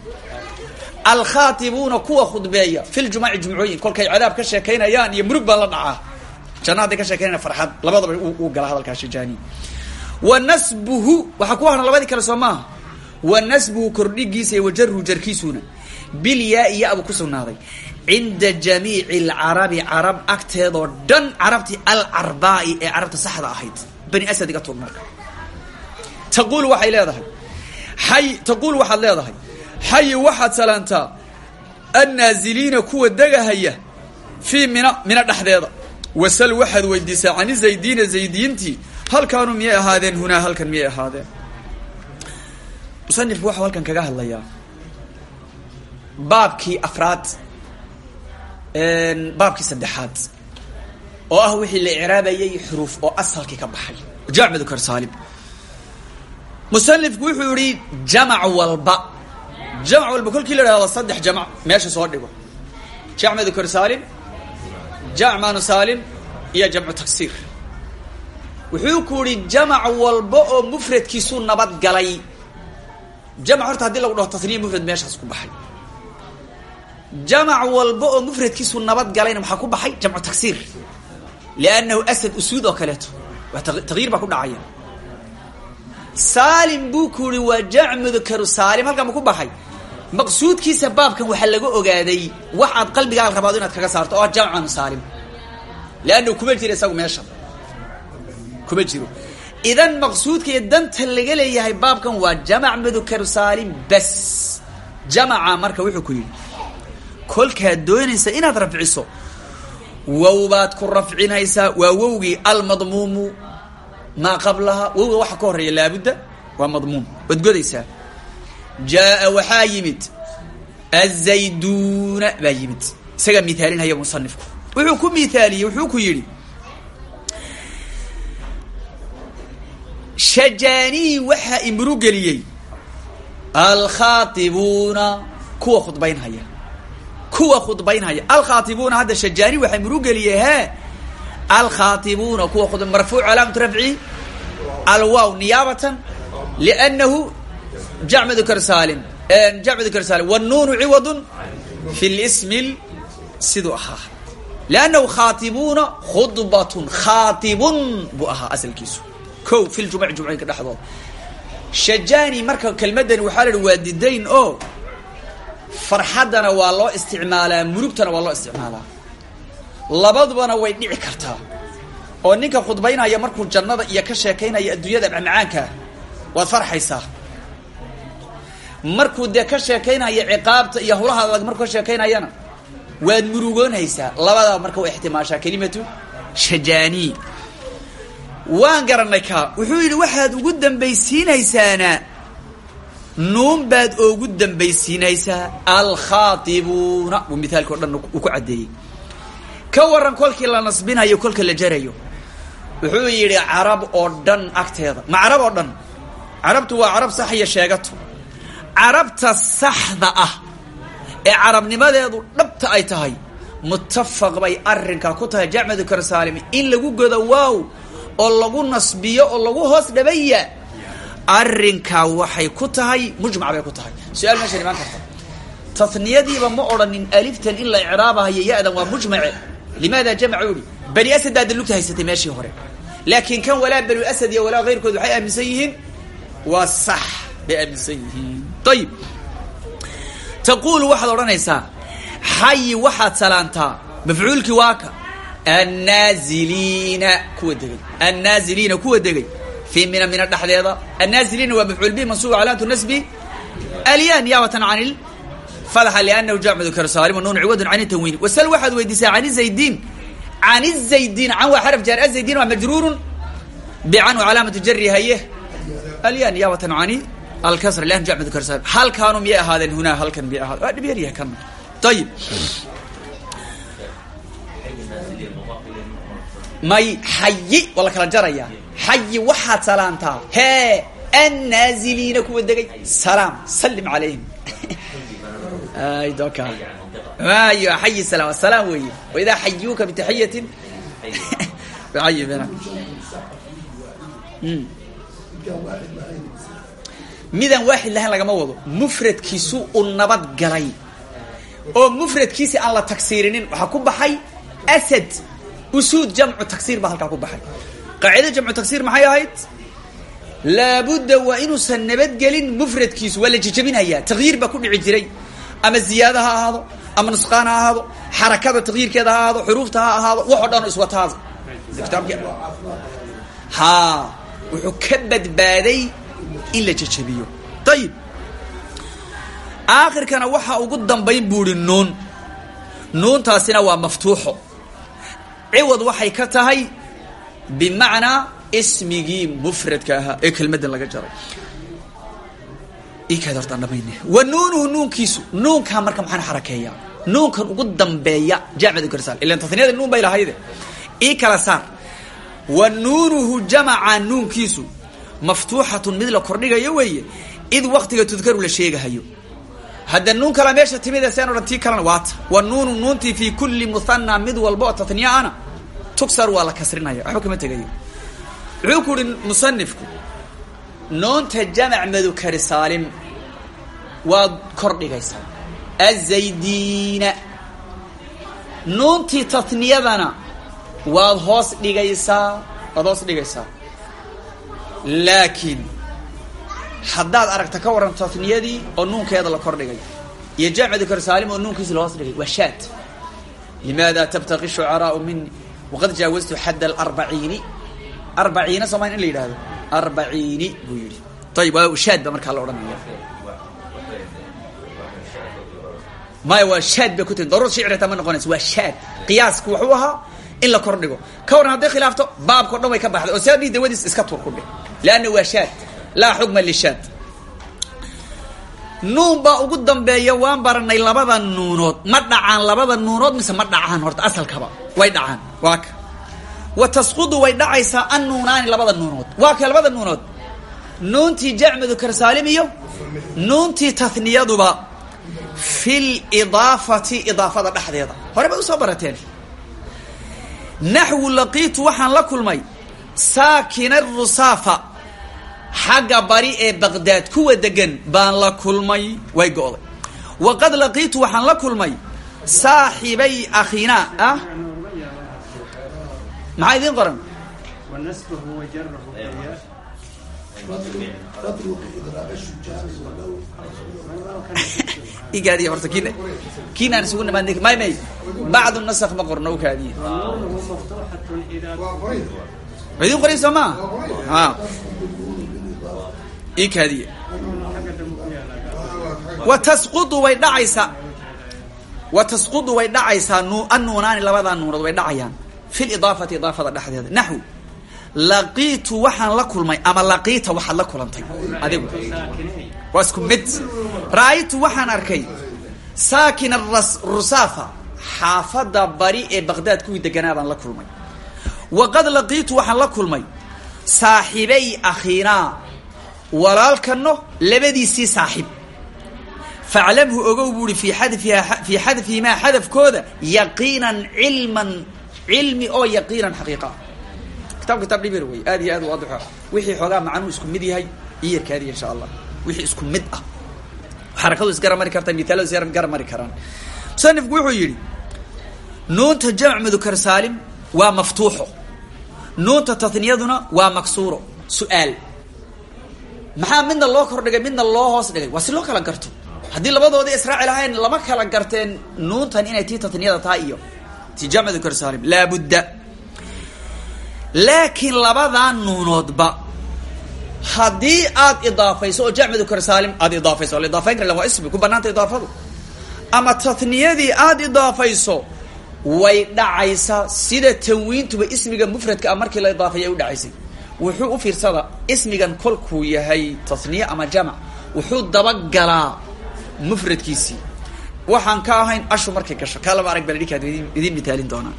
alkhaatibuuna kuwa khudbeeya fi ljumaaci jumcooyin kolkay cadaab ka sheekaynayaan iyo murug baa la dhacaa janna hadday ka sheekaynaya farxad labadaba uu galaa hadalkaa shajaani wa nasbuhu waxaa ku haran labadii kale soo maaha wa nasbuhu kordhigiisa iyo wajaruhu jarkiisuna bilyaa-i ya-bu ku sugnaaday cinda jamiici bani asad iga tuur marka taquul waxay leedahay. Xay taquul waxaad leedahay. Xayi waxaad salaantaa annaaziliina kuwa degahaya fii mina mina dhexdeeda wasal waxaad weydiisaa cani zaydiina zaydiyiintii halkaanu miyay ahaadeen? Hunaa halkan miyay ahaadeen? Musanifku waxau halkan kaga hadlayaa baabkii afraad baabkii saddexaad oo ah wixii la icraabayay xuruuf oo asalkii ka baxay. Jamc mudakar saalim musanifku wuxuu yihi jamac walba. Jamc walba kolkii la idhahdo saddex jamc meesha soo dhigo. Jamc mudakar saalim jamc manu saalim iyo jamcu taksiir wuxuu ku yihi jamac walba oo mufradkiisu nabad galay. Jamc horta haddii lagu dhaho tasniya mufrad meeshaas ku baxay. Jamac walba oo mufradkiisu nabad galayna maxaa ku baxay? Jamcu taksiir liannahu asad usuud oo kaleeto waa tagyiir baa ku dhacaya saalim buu ku yihi waa jamc mudakaru saalim halkan ma ku baxay maqsuudkiisa baabkan waxaa laga ogaaday wax aad qalbigaaga rabaado inaad kaga saarto oo jamcanu saalim leannahu kuma jiro isagu meesha kuma jiro idan maqsuudka iyo danta laga leeyahay baabkan waa jamac mudakaru saalim bas jamaca marka wuxuu ku yidhi kolkaad doonaysa inaad rafciso wow baad ku rafcinaysaa. Waa wowgii almadmuumu. Maa qablaha. Wowga waxa ka horreeya laabudda waa madmuum. Waad godaysaa. Jaaa waxaa yimid azayduuna baa yimid. Isagaa mithaalinhaya musanifku. Wuxuu ku mithaaliyey wuxuu ku yidhi shajaanii waxaa imrugeliyey alkhaatibuuna. Kuwa khudbaynhaya kuwa khudbaynhaya alkhaatibuuna hadda shajaani waxaa murugeliyey he alkhaatibuuna kuwa khud marfuuc calaamatu rafci alwaw niyaabatan liannahu jamc dukar saalim. Jamc dukar saalim. Wnuunu ciwadun fi lismi siduu ahaa. Liannahu khaatibuuna khudbatun khaatibun buu ahaa asalkiisu. Ko fi ljumuc jumcooyinka dhexdooda shajaani marka kelmadani waxaa la ihi waa didayn oo farxaddana waa loo isticmaalaa murugtana waa loo isticmaalaa. Labadubana way dhici kartaa. Oo ninka khudbaynaya markuu jannada iyo ka sheekaynaya adduunyada macmacaankaa waad farxaysaa. Markuu dee ka sheekaynaya ciqaabta iyo hawlaha adag markuu ka sheekaynayana waad murugoonaysaa. Labadaa marka waa ixtimaashaa. Kelimatu shajaani. Waan garanay ka. Wuxuu yidhi waxaad ugu dambaysiinaysaana nuun baad oogu dambaysiinaysaa alkhaatibuuna buu mithaalka o dhan uu ku caddeeyey. Ka waran kolkii la nasbinayo kolka la jarayo. Wuxuu yidhi carab oo dhan agteeda. Ma carab oo dhan? Carabtu waa carab sax iyo sheegato carabta saxda ah ee carabnimadeedu dhab ta ay tahay muttafaq bay arrinkaa ku tahay jamcu dukar saalimi in lagu godo waaw oo lagu nasbiyo oo lagu hoos dhabaya arrinkaa waxay ku tahay mujmac bay ku tahay. Su'aal meeshan imaan karta. Taniyadiiba ma odhanin aliftan in la icraabahayo ya-dan waa mujmace limaada jamacu ihi bani asadaa dalugta haysatay meeshii hore. Laakiin kan walaa banu asad iyo walaa keyrkood waxay aaminsan yihiin waa sax bay aaminsan yihiin. Ayib taquulu waxaad odhanaysaa xayi waxaad salaantaa mafcuulkii waa ka. Annaaziliina kuwa degay. Annaaziliina kuwa degay fii mina mina dhexdeeda annaaziliina waa mafcuul bihi mansuub calaamatu nasbi alyan yaabatan can ilfadxa liannahu jamcu dukar saalim nuun ciwadun can tanwiin wasal waxaad weydiisaa can zaydiin can zaydiin can waa xaraf jaar azaydiin waa majruurun bican wa calaamatu jari haye alyan yaabatan cani alkasr lian jamcu dukar saalim halkaanu miyay ahaadeen hunaa halkan miyay ahaadeen waa dhib yar yahay kan ayib may xayi waa la kala jarayaa xayi waxaad salaantaa? Hee annaaziliina kuwa degay. Salaam salim calayhim. Doka. Ayo xayi salam salaam weeye. Waidaa xayuuka bitaxiyatin bina midaan waaxid lahayn lagama wado. Mufradkiisu u nabad galay. Oo mufradkiisi aan la tagsiirinin waxaa ku baxay asad. Usuud jamcu tagsiir baa halkaa ku baxay qaacida jamcu tagsiir maxay ahayd laabudda waa inuusan nabadgelin mufradkiisu waa la jejebinhayaa takyiir baa ku dhici jiray ama ziyaada ha ahaado ama nusqaan ha ahaado xarakada takyiirkeeda ha ahaado xuruufta ha ahaado wax o dhan iswataada ha wuxuu ka badbaaday in la jejebiyo ayib aakhirkana waxaa ugu dambayn buuhi nuun nuuntaasina waa maftuuxo ciwad waxay ka tahay bimacnaa ismigii mufradka ahaa ee kelmaddan laga jaray. Ikaad hortaan dhamayne. Wa nuunuhu nuunkiisu. Nuunkaa marka maxaan xarakeeyaa nuunkan ugu dambeeya jamcu karsaal ilan tasniyada nuun bay lahayde ii kala saar. Wa nuunuhu jamaca nuunkiisu. Maftuuxatun mid la kordhigayo weeye id waktiga tudkaru la sheegahayo. Hadda nuun kala meesha timide seen odhan tii kalena waata. Wa nuunu nuuntii fii kulli muhanna mid walba oo tatniya ana tugsar waa kasrinaya waxba kama tegayo. Wuxuu ku uhi musanifku nuunta jamac madukari saalim waad kor dhigaysaa tatniyadana waad hoos dhigaysaa waad hoos dhigaysaa laakiin haddaad aragta ka waran tatniyadii oo nuunkeeda la kor dhigay iyo jamc dukar saalim oo nuunkiisa la hoos dhigay waa shaad. Limaada tabtaqi shucaraau mini waqad jaawaztu xadd alarbaciini. Arbaciina soomaliya in la yidhahdo arbaciini buu yidhi. Ayib waa shaad ba markaa la odhanaya. Maya waa shaad bay ku tiri daruur shicri taa ma noqonaysa waa shaad. Qiyaasku wuxuu ahaa in la kor dhigo ka waran hadday khilaafto baabkao dhan way ka baxday. Oo saadii dawadiis iska tuur ku dhig. Leanna waa shaad. Laa xukma lishaad nuun baa ugu dambeeya waan baranay labada nuunood. Ma dhacaan labada nuunood mise ma dhacaan horta? Asalkaba. Way dhacaan. Waa wa tasqudu way dhacaysaa an nuunaani labada nuunood. Waa labada nuunood. Nuuntii jacmadu karsaalim iyo nuuntii tatniyaduba fi lidaafati idaafada dhexdeeda. Hore bay u soo barateen. Naxwu laqiitu waxaan la kulmay saakina rusaafa xagga bari ee baqdaad kuwa degan baan la kulmay way go'day. Waqad laqiitu waxaan la kulmay saaxibay akhinaa ah? Maxaa idiin qoran? Igaadiya horta kiin kiinaan isugu nimaadn may may. Bacdu nask ma qorno u kaadiye ma? Idiin qoray soo maa ii kaadiye. Wa tasqudu way dhacaysaa wa tasqudu way dhacaysaa nu annuunaani labadaa nuunood way dhacayaan. Fi lidaafati idaafada dhexdeeda naxwi laqiitu waxaan la kulmay ama laqiita waxaad la kulantay. Adigu. Waa mid. Ra'aytu waxaan arkay saakina rusaafa xaafadda bari ee baqdaad kuwii deganaa baan la kulmay. Waqad laqiitu waxaan la kulmay saaxibay akhiinaa walaalkano labadiisii saaxiib faclamhu ogow buu ihi fii xadfihimaa xadafkooda yaqiinan cilman cilmi oo yaqiinan xaqiiqa. Kitab kitaab dhibir wey aad iyo aad waadix wixii xoogaa macnuhu isku mid yahay iyarkaadiya insha allah. Wixii isku mid ah. Xarakadu isgaramari karta mithaaladu isgaramari karaan. Musanifku wuxuu yidhi nuunta jamc mudukar saalim waa maftuuxo. Nuunta tatniyaduna waa maksuuro. Su'aal maxaa midna loo kordhigay midna loo hoos dhigay? Waa si loo kala garto. Haddii labadoodii israaci lahayn lama kala garteen nuuntan inay tii tatniyada tahay iyo ti jamc mudukar saalim. Laabudda laakiin labadaa nuunoodba haddii aad idaafayso oo jamc mudukar saalim aad idaafayso. O la idaafayn kara waa ismi ku banaanta idaafadu. Ama tatniyadii aada idaafayso way dhacaysaa sida tanwiintuba ismiga mufradka ah markii la idaafay ay u dhacaysay wuxuu u fiirsada ismigan kolkuu yahay tasniye ama jamac. Wuxuu dabagalaa mufradkiisii. Waxaan ka ahayn ashu markay gasho. Kaa laba arag baa idiin mitaalin doonaa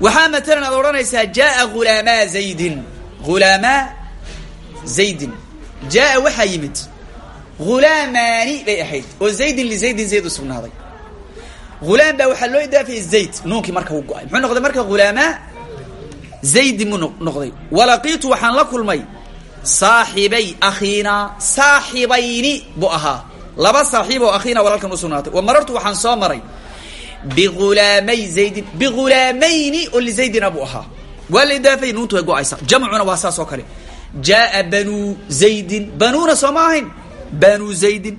waxaa matalan aad odhanaysaa jaaa hulaamaa zaydin. Hulaamaa zaydin. Jaaa yimid hulaamaani bay ahayd. Oo zaydin lizaydin zayd u sugnaaday. Hulaam baa waxaa loo idaafayay zayd. Nuunkii marka u go'ay. Muxuu noqday marka hulaamaa zaydin muu noqday. Walaqiitu waxaan la kulmay saaxibay akhiina saaxibayni buu ahaa. Laba saaxiib oo akhiina walaalkan u sugnaatay. Wa marartu waxaan soo maray bihulaamay zaydin bihulaamayni oo lizaydina buu ahaa. Waa la idaafayay nuuntu way go'aysaa jamcuna waa saas oo kale. Jaaa banuu zaydin banuuna soo ma ahayn. Banu zaydin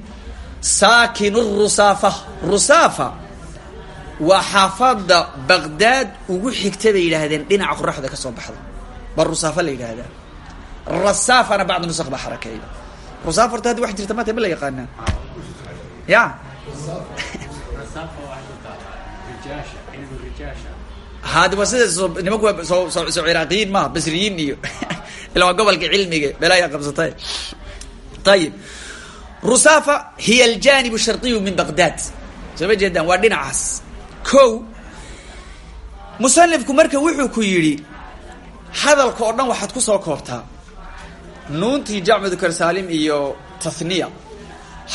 saakin rusaafa. Rusaafa waa xaafada baqdaad ugu xigta bay yidhaahdeen dhinaca qoraxda ka soo baxda baa rusaafa la yidhaahdaa rasaafana bacd nusaq baa xarakeeya rusaaf horta haddi wax jirta maanta ma la yaqaanaa ya. Hadi waa sida nimanku soo soo soo ciraaqiyiin maaha basriyiin iyo ila waa gobolka cilmiga belaya qabsatay. Ayib rusaafa hiya aljanib shardiyu min baqdad soo ma jeedaan? Waa dhinacaas ko musanifku marka wuxuu ku yidhi hadalka oo dhan waxaad ku soo koobtaa. Nuuntii jamcu dukar saalim iyo tathniya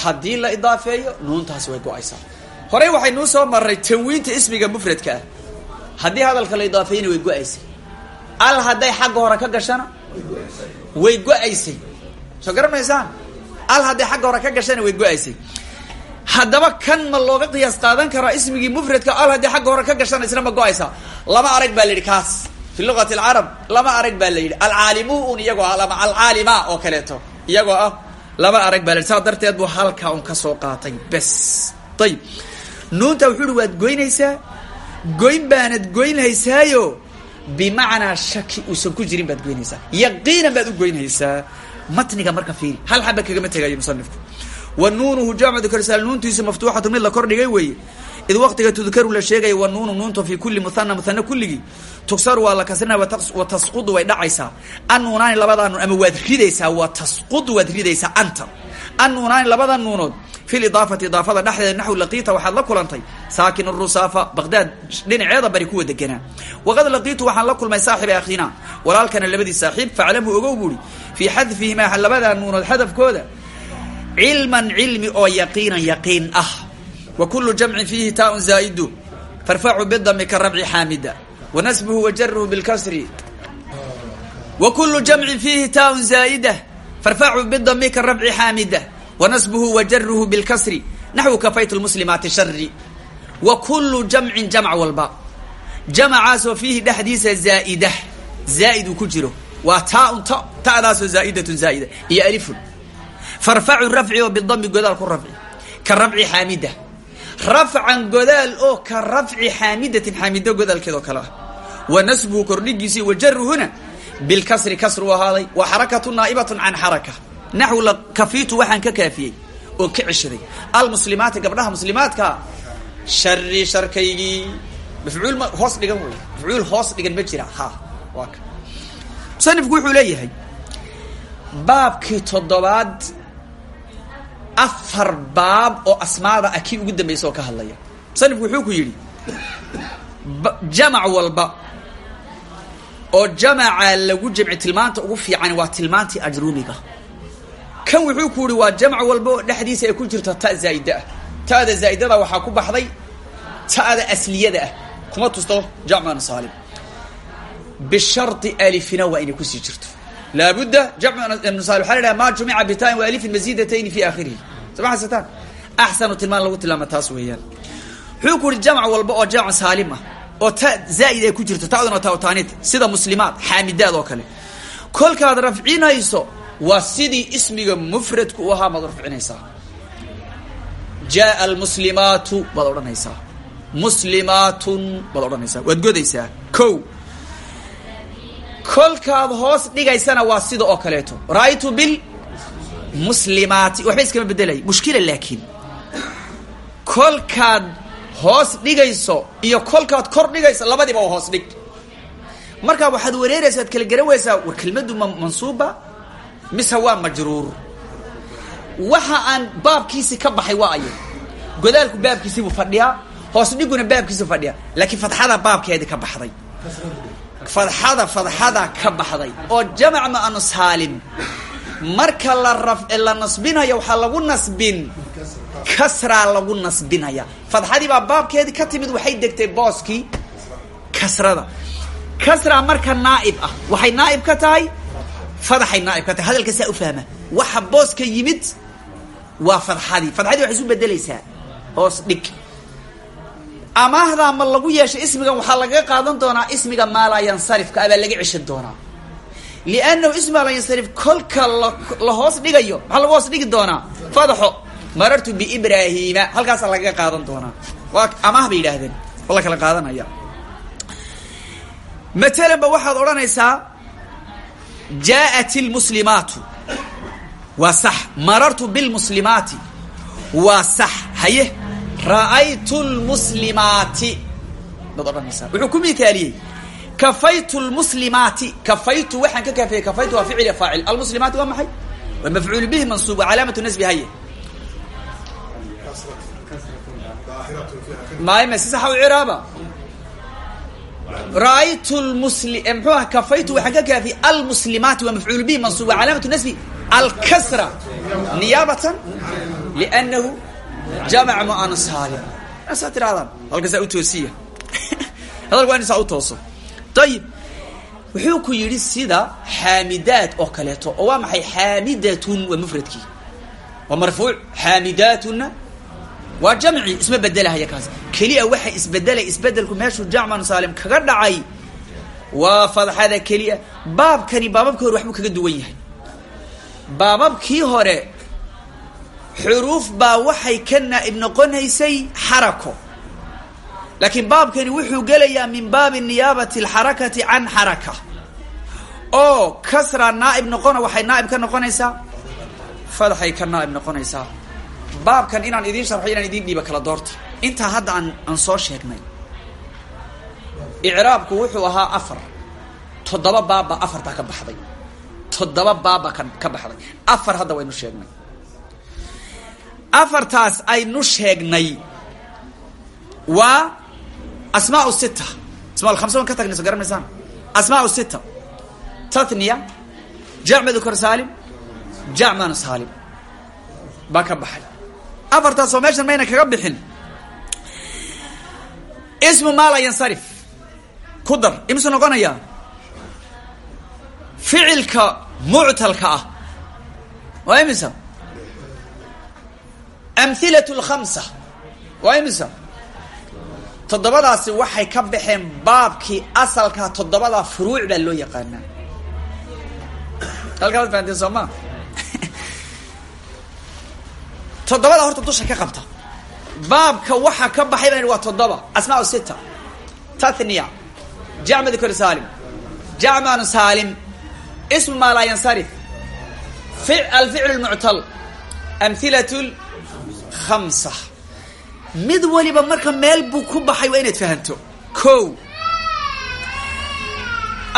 haddii la idaafeeyo nuuntaasi way go'aysaa. Horey waxay nuu soo maray tanwiinta ismiga mufradka ah. Haddii hadalka la idaafeeyana way go'aysay. Al hadday xagga hore ka gashana way go'aysay. Soo garan maysaan? Al hadday xagga hore ka gashana way go'aysay haddaba kan ma looga qiyaas qaadan karaa ismigii mufradka al haddii xagga hore ka gashana isna ma go'aysaa lama arag baa la kaas. Fi luqati alcarab lama arag baa la yidhi. Alcaalimu un iyagoo ah lama alcaalima oo kaleeto. Iyagoo ah lama arag baa la yidhi. Saa darteed buu halkaa un ka soo qaatay. Bes. Ayib nuunta wuxuu uhi waad goyn baanad goynhaysaayo? Bimacnaa shaki uusan jirin baad goynaysaa. Yaqiinan baad u goynhaysaa. Matniga marka fiiri. Hal xaba kagama tegayo musanifku wa nuunuhu jamcu dukarsaal nuuntiisu maftuuxatu mid la kordhigay weeye id waqtiga tudkaru la sheegaya wa nuunu nuunta fi kuli muhana muhana kulligii. Tugsaru waa la kasrina wa tasqudu way dhacaysaa. An nuunaani labadaa nuun ama waad ridaysaa wa tasqudu waad ridaysaa anta. An nuunaani labada nuunood fi lidaafati idaafada dhexdeeda naxw laqiita waxaad la kulantay. Saakin rusaafa baqdaad dhinaceeda bari kuwa deganaa waqad laqiitu waxaan la kulmay saaxiba akhiina. Walaalkana labadii cilman cilmi oo yaqiinan yaqiin ah. Wa kulu jamcin fiihi taaun zaa'idu. Farfacu bidami ka rabci xaamida wa nasbuhu wa jaruhu bilkasri wa kulu jamcin fiihi taaun zaa'ida. Farfacu bidami ka rabci xaamida wa nasbuhu wa jaruhu bilkasri naxwu kafayt lmuslimaati shari wa kulu jamcin jamc walba jamacaasoo fiihi dhexdiisa zaa'ida. Zaa'id uu ku jiro. Waa taaun ta ta'daasoo zaa'idatun zaa'ida. Iyo alifun farfacu rafci oo bidami godaal ku rafci ka rafci xaamida. Rafcan godaal oo ka rafci xaamidatin xaamido godaalkeed oo kale ah. Wa nasbuhu kordhigiisi wa jaruhuna bilkasri kasru ahaaday wa xarakatu naa'ibatun can xaraka naxw kafiitu waxaan ka kaafiyey oo ka ceshaday. Almuslimaati gabdhaha muslimaadka shari sharkaygii. Mafcuul ma hoos dhigan wey mafcuul hoos dhigan ma ha waa ka. Musanifku leeyahay baabkii toddobaad afar baab oo asmaada ah kii ugu dambaysa oo ka hadlaya. Musanifku wuxuu ku yidhi jamac walba oo jamaca lagu jamci tilmaanta ugu fiican waa tilmaantii ajruumiga kan wuxuu ku yihi waa jamc walba oo dhexdiisa ay ku jirto ta zaa'ida ah. Ta'da zaa'idada waxaa ku baxday ta'da asliyada ah. Kuma tusto jamcan saalim. Bishardi alifina waa inay ku sii jirto laabudda jamcu saalim waxa la dhaha ma jumica bitain wa alifin mazidatayni fi aakhirihi sama xasataan axsanu tilmaan lagu tilmaama taas weeyaan wuxuu ku yihi jamc walba oo jamc saalim ah oo ta zaa'id ay ku jirto ta'duna ta taanid sida muslimaad xaamidaad oo kale kolkaad rafcinayso waa sidii ismiga mufradku u ahaa maad rafcinaysaa jaaa almuslimaatu baad odhanaysaa muslimaatun baad odhanaysaa waad godaysaa ko kolkaad hoos dhigaysana waa sida oo kaleeto. Ra'aytu bil muslimaati. Waxba iskama bedelay mushkila laakiin. Kolkaad hoos dhigayso iyo kolkaad kor dhigayso labadiiba waa hoos dhig. Markaa waxaad wareeraysa ad kala garan waysaa war kelmaddu ma mansuuba mise waa majruur. Waxa aan baabkiisi ka baxay waa ayo godaalku baabkiisibuu fadhiyaa hoos dhiguna baabkiisibuu fadhiyaa laakiin fadxada baabkeedii ka baxday fadxada fadxada ka baxday oo jamac maanu saalim. Marka la la nasbinayo waxaa lagu nasbin. Kasraa lagu nasbinaya. Fadxadii baa baabkeedii ka timid waxay degtay booskii kasrada. Kasraa marka naaib ah. Waxay naaib ka tahay? Fadaxay naaib ka tahay. Hadalka saa u fahma. Waxa booska yimid waa fadxadii fadxadii waxay isu bedelaysaa hoos dhig amaahdaa ma lagu yeeshay ismigan waxaa lagaga qaadan doonaa ismiga maalaa yansarifka abaa laga ceshan doonaa. Liannahu ismiga maalaa yansarif kolka la hoos dhigayo maxaa lagu hoos dhigi doonaa? Fadaxo marartu biibraahiima halkaasaa lagaga qaadan doonaa. Waa amaah bay yidhaahdeen. Oo la kala qaadanaya. Matalan ba waxaad odhanaysaa jaa'at ilmuslimaatu waa sax. Marartu bilmuslimaati waa sax. Haye ra'aytu lmuslimaati baad odhanaysaa wuxuu ku mithaaliyey kafaytu lmuslimaati kafaytu waxaan ka kaafiyey kafaytu waa ficil faacil. Almuslimaati waa maxay? Waa mafcuul bihi mansuub wa calaamatu nasbi haye. Maayme si saxa u ciraaba ra'aytu lmusli mxuu aha kafaytu waxaan ka kaafiyey almuslimaati waa mafcuul bihi mansuub wa calaamatu nasbi alkasra niyaabatan liannahu jamac mu'anas saalim saa tirahdaan. Halkasaa u toosiya. Hadalku waa in saa u tooso. Ayib wuxuu ku yidhi sida xaamidaad oo kaleeto oo waa maxay? Xaamidatun waa mufradkii. Waa marfuuc. Xaamidaatuna waa jamci isma bedelahaya kaas. Keliya waxa isbedelay isbedelku meeshuu jamcan saalim kaga dhacay. Waa fadxada keliya. Baabkani baababkii hore waxbuu kaga duwan yahay. Baababkii hore xuruuf baa waxay ka naa'ib noqonaysay xarako. Laakiin baabkani wuxuu gelayaa min baabi niyaabati alxarakati can xaraka. Oo kasra naa'ib noqona waxay naa'ib ka noqonaysaa? Fadaxay ka naa'ib noqonaysaa. Baabkan inaan idiin sharxo inaan idiin dhiiba kala doorta. Intaa hadda aan aan soo sheegnay. Icraabku wuxuu ahaa afar. Toddoba baabba afartaa ka baxday. Toddoba baabba ka ka baxday. Afar hadda waynu sheegnay afartaas aynu sheegnay waa asmaa sita asmaa khamsa waan ka tagnay soo garanaysaan asmaa sita tatniya jacma dukar saalim jacman saalim. Baa ka baxay. Afartaas oo meeshan mayna kaga bixin. Ismu maala yansarif. Ku imsu noqonayaa ficilka muctalka ah. Waa imisa amhilat lkhamsa waa imisa toddobadaasi waxay ka baxeen baabkii asalkaa toddobada furuuc loo yaqaanaa halkaad fahanteen soo ma toddobada horta dusha ka qabta baabka waxa ka baxay baan waa toddoba asmaa sita tathniya jacma dukr saalim jacman saalim ismu maa laa yansarif alficl lmuctal amhilat khamsa. Mid waliba marka meel buu ku baxay waa inaad fahanto. Ko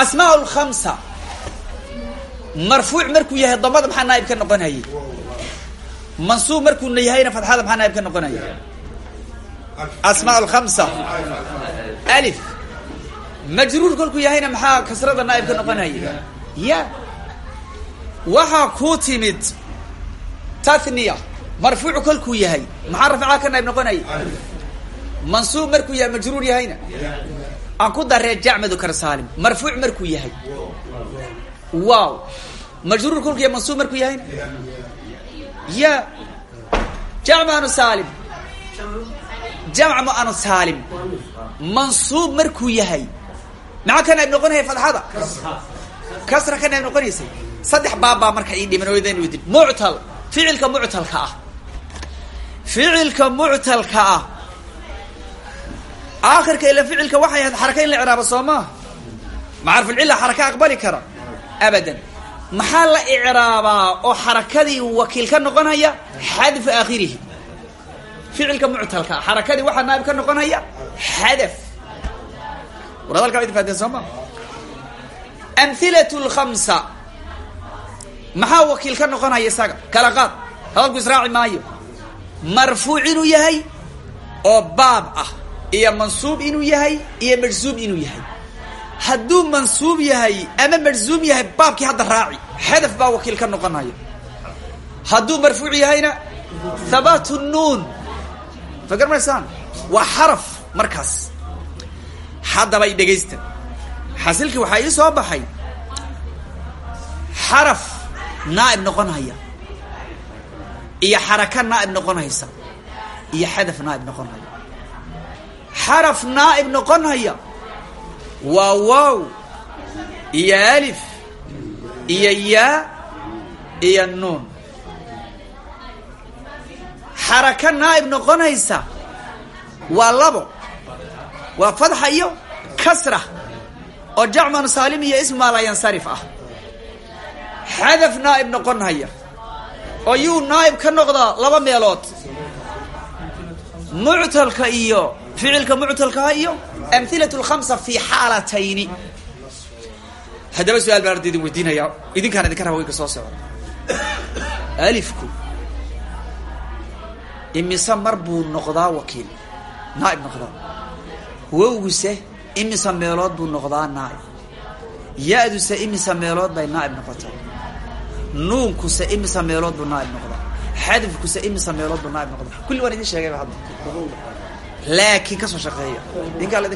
asmaa lkhamsa marfuuc markuu yahay damada maxaa naaib ka noqonayay? Mansuub markuu yahayna fadxada maxaa naaib ka noqonaya asmaa lkhamsa alif. Majruur kolkuu yahayna maxaa kasrada naaib ka noqonaya ya. Waxaa kuu timid marfuucu kolkuu yahay. Maxaa rafcaa ka naayib noqonaya? Mansuub markuu yahay majruur yahayna? Aan ku daree jacmadu kar saalim. Marfuuc markuu yahay. Waaw. Majruur kolkuu yahay mansuub markuu yahayna? Ya. Jamc anu saalim. Jamc ma anu saalim. Mansuub markuu yahay. Maxaa ka naayib noqonaya fadxada? Kasra ka naayib noqonaysay. Saddex baabbaa marka ii dhiman odan idin. Muctal. Ficilka muctalka ah ficilka muctalka ah. Aakhirka ila ficilka waxay ahayd xaraka in la icraabo soo maa macarfulcilla xaraka aqbali kara abadan. Maxaa la oo xarakadii wakiil ka noqonaya? Xadfu aakhirihi. Ficilka muctalka ah. Xarakadii waxaa naayib ka noqonaya? Xadaf. War hadalkaa idin fahdeen soo ma? Amhilat lkhamsa. Wakiil ka noqonaya isaga? Kala qaad. Hadalku israaci maayo marfuuc inuu yahay oo baab ah iyo mansuub inuu yahay iyo majzuum inuu yahay. Hadduu mansuub yahay ama majzuum yahay baabkii hadda raaci. Xadaf baa wakiil ka noqonaya. Hadduu marfuuc yahayna thabaatu nuun. Fakar maysaan waa xaraf markaas. Haddaba dhegaysta. Xasilkii waxaa ii soo baxay. Xaraf naa'ib noqonhaya iyo xaraka naa'ib noqonhaysa iyo xadaf naa'ib noqonhaya xaraf naa'ib noqonhaya waa wow iyo alif iyo yaa iyo nuun. Xaraka naa'ib noqonaysa waa labo. Waa fadxa iyo kasra oo jacman saalim iyo ismaa la yansarif ah. Xadaf naa'ib noqonhaya oo yuu ka noqdaa laba meelood. Muctalka iyo ficilka muctalkaha iyo amhilat lkhamsa fi xaalatayni. Haddaba su'aal baan arda idin weydiinaya. Idinkaan idinka raba wayka soo socda. Alifku imise mar noqdaa wakiil. Naa'ib noqdaa. Wowguse imise meelood buu noqdaa naa'ib. Ya-duse imise meelood bay naa'ib noqotaa nuunkuse imise meelood buu naa'ib noqdaa. Xadafkuse imise meelood buu naa'ib noqdaa. Kulli waan idin sheegayba hadda. Laakiin ka soo shaqeeya. Idinkaa la idinka